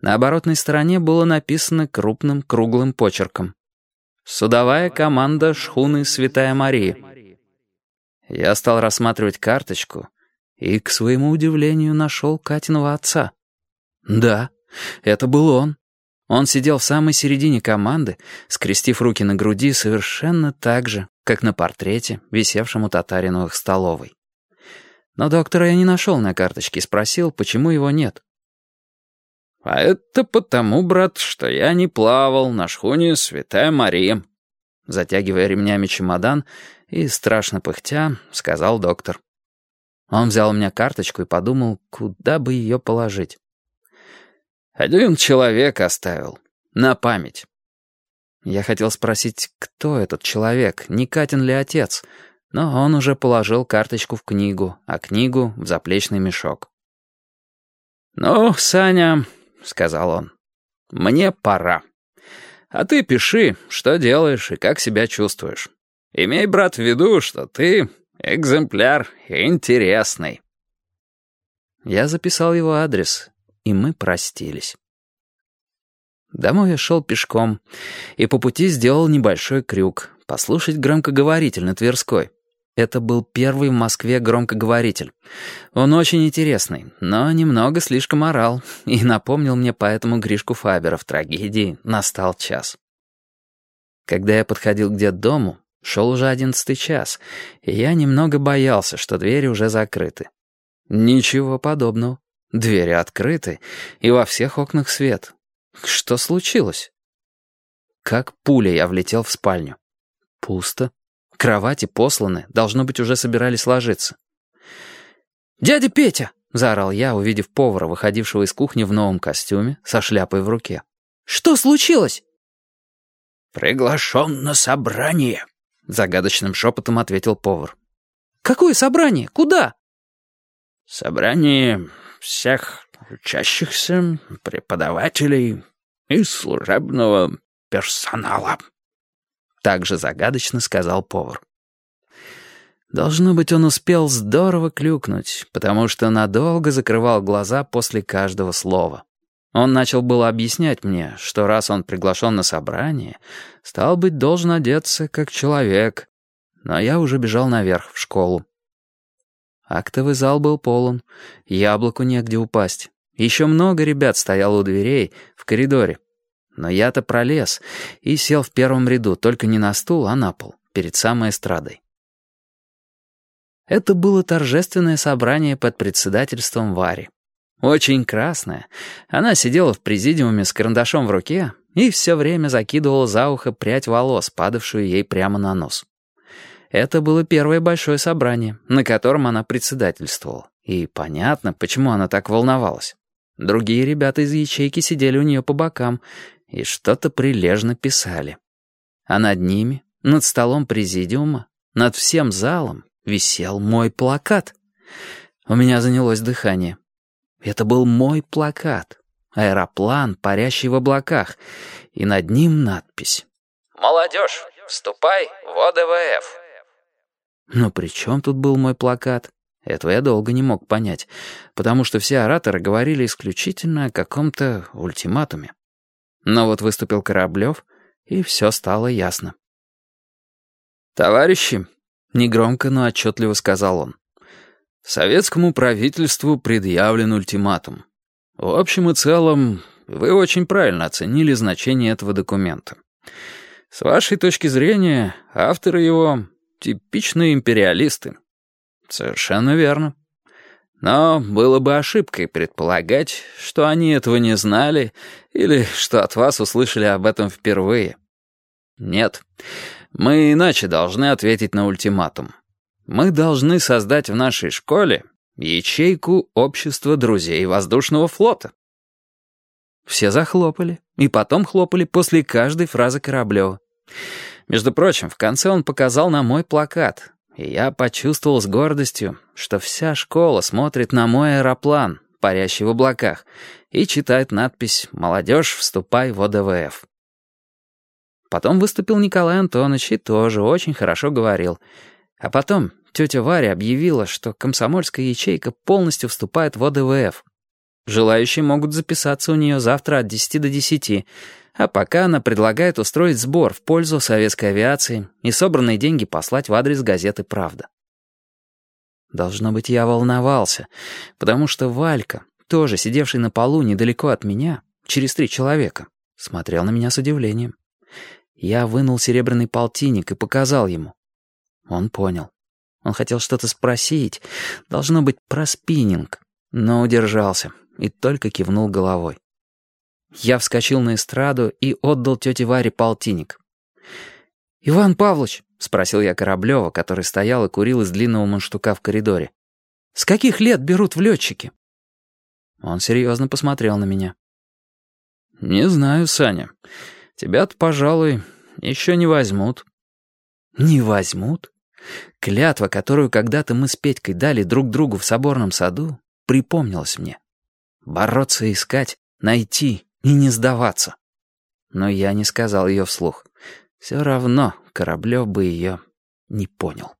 На оборотной стороне было написано крупным круглым почерком. «Судовая команда шхуны «Святая Мария». Я стал рассматривать карточку и, к своему удивлению, нашел Катиного отца. Да, это был он. Он сидел в самой середине команды, скрестив руки на груди совершенно так же, как на портрете, висевшем у Татариновых столовой. Но доктора я не нашел на карточке и спросил, почему его нет. «А это потому, брат, что я не плавал на шхуне «Святая Мария», затягивая ремнями чемодан и, страшно пыхтя, сказал доктор. Он взял у меня карточку и подумал, куда бы ее положить. «Один человек оставил. На память». Я хотел спросить, кто этот человек, не Катин ли отец, но он уже положил карточку в книгу, а книгу в заплечный мешок. «Ну, Саня», — сказал он, — «мне пора. А ты пиши, что делаешь и как себя чувствуешь. Имей, брат, в виду, что ты экземпляр интересный». Я записал его адрес, и мы простились. Домой я шел пешком, и по пути сделал небольшой крюк, послушать громкоговоритель на Тверской. Это был первый в Москве громкоговоритель. Он очень интересный, но немного слишком орал и напомнил мне поэтому Гришку Фабера в трагедии «Настал час». Когда я подходил к детдому, шел уже одиннадцатый час, и я немного боялся, что двери уже закрыты. Ничего подобного. Двери открыты, и во всех окнах свет. Что случилось? Как пуля я влетел в спальню. Пусто. Кровати посланы, должно быть, уже собирались ложиться. «Дядя Петя!» — заорал я, увидев повара, выходившего из кухни в новом костюме, со шляпой в руке. «Что случилось?» «Приглашен на собрание», — загадочным шепотом ответил повар. «Какое собрание? Куда?» «Собрание всех учащихся, преподавателей и служебного персонала». Также загадочно сказал повар. Должно быть, он успел здорово клюкнуть, потому что надолго закрывал глаза после каждого слова. Он начал было объяснять мне, что раз он приглашен на собрание, стал быть, должен одеться как человек. Но я уже бежал наверх, в школу. Актовый зал был полон, яблоку негде упасть. Еще много ребят стояло у дверей, в коридоре. Но я-то пролез и сел в первом ряду, только не на стул, а на пол, перед самой эстрадой. Это было торжественное собрание под председательством Вари. Очень красная. Она сидела в президиуме с карандашом в руке и все время закидывала за ухо прядь волос, падавшую ей прямо на нос. Это было первое большое собрание, на котором она председательствовала. И понятно, почему она так волновалась. Другие ребята из ячейки сидели у нее по бокам и что-то прилежно писали. А над ними, над столом президиума, над всем залом висел мой плакат. У меня занялось дыхание. Это был мой плакат. Аэроплан, парящий в облаках. И над ним надпись. «Молодежь, вступай в ОДВФ». Но при чем тут был мой плакат? Этого я долго не мог понять, потому что все ораторы говорили исключительно о каком-то ультиматуме. Но вот выступил Кораблев, и все стало ясно. «Товарищи», — негромко, но отчетливо сказал он, «советскому правительству предъявлен ультиматум. В общем и целом, вы очень правильно оценили значение этого документа. С вашей точки зрения, авторы его — типичные империалисты». «Совершенно верно. Но было бы ошибкой предполагать, что они этого не знали или что от вас услышали об этом впервые. Нет, мы иначе должны ответить на ультиматум. Мы должны создать в нашей школе ячейку общества друзей воздушного флота. Все захлопали, и потом хлопали после каждой фразы Кораблева. Между прочим, в конце он показал на мой плакат, и я почувствовал с гордостью, что вся школа смотрит на мой аэроплан, парящий в облаках, и читает надпись «Молодежь, вступай в ОДВФ». Потом выступил Николай Антонович и тоже очень хорошо говорил. А потом тетя Варя объявила, что комсомольская ячейка полностью вступает в ОДВФ. Желающие могут записаться у нее завтра от 10 до 10, а пока она предлагает устроить сбор в пользу советской авиации и собранные деньги послать в адрес газеты «Правда». Должно быть, я волновался, потому что Валька, тоже сидевший на полу недалеко от меня, через три человека, смотрел на меня с удивлением. Я вынул серебряный полтинник и показал ему. Он понял. Он хотел что-то спросить, должно быть, про спиннинг, но удержался и только кивнул головой. Я вскочил на эстраду и отдал тете Варе полтинник. «Иван Павлович», — спросил я Кораблева, который стоял и курил из длинного манштука в коридоре, «с каких лет берут в летчики?» Он серьезно посмотрел на меня. «Не знаю, Саня. Тебя-то, пожалуй, еще не возьмут». «Не возьмут?» Клятва, которую когда-то мы с Петькой дали друг другу в соборном саду, припомнилась мне. Бороться искать, найти и не сдаваться. Но я не сказал ее вслух. Все равно Кораблев бы ее не понял.